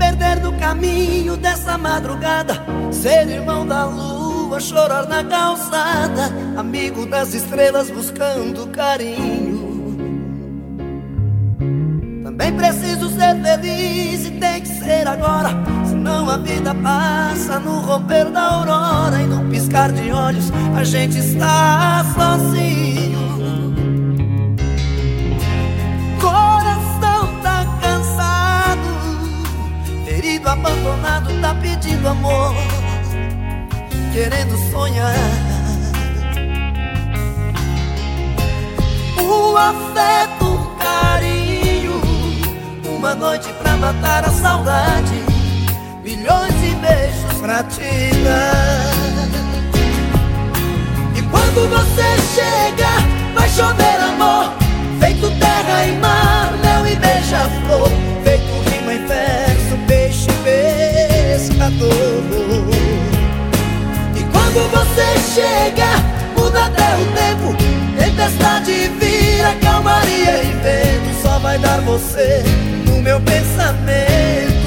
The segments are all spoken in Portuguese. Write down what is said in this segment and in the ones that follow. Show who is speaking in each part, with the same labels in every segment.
Speaker 1: Perder no caminho dessa madrugada. Ser irmão da lua, chorar na calçada. Amigo das estrelas buscando carinho. Também preciso ser feliz e tem que ser agora. Senão a vida passa no romper da aurora. E no piscar de olhos a gente está sozinho abandonado tá pedindo amor, querendo sonhar. O afeto, o carinho, uma noite pra matar a saudade, milhões de beijos pra te dar. E quando você chega, vai chover amor, você chega, muda até o tempo, tempestade vira calmaria e vento, só vai dar você no meu pensamento.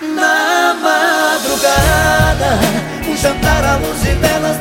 Speaker 1: Na madrugada, um jantar à luz de velas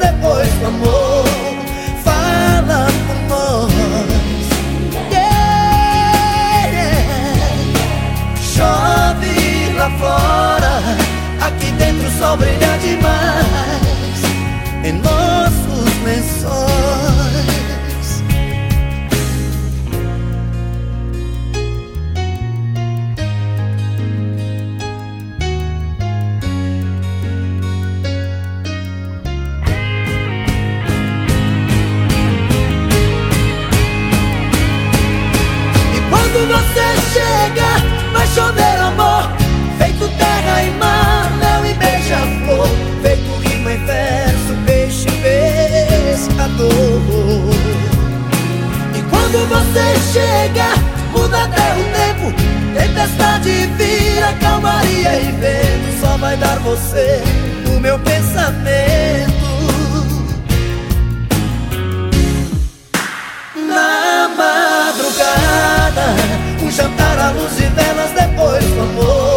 Speaker 1: quando você chega, muda até o tempo. Tempestade vira calmaria e vento. Só vai dar você no meu pensamento. Na madrugada, um jantar à luz de velas depois do amor.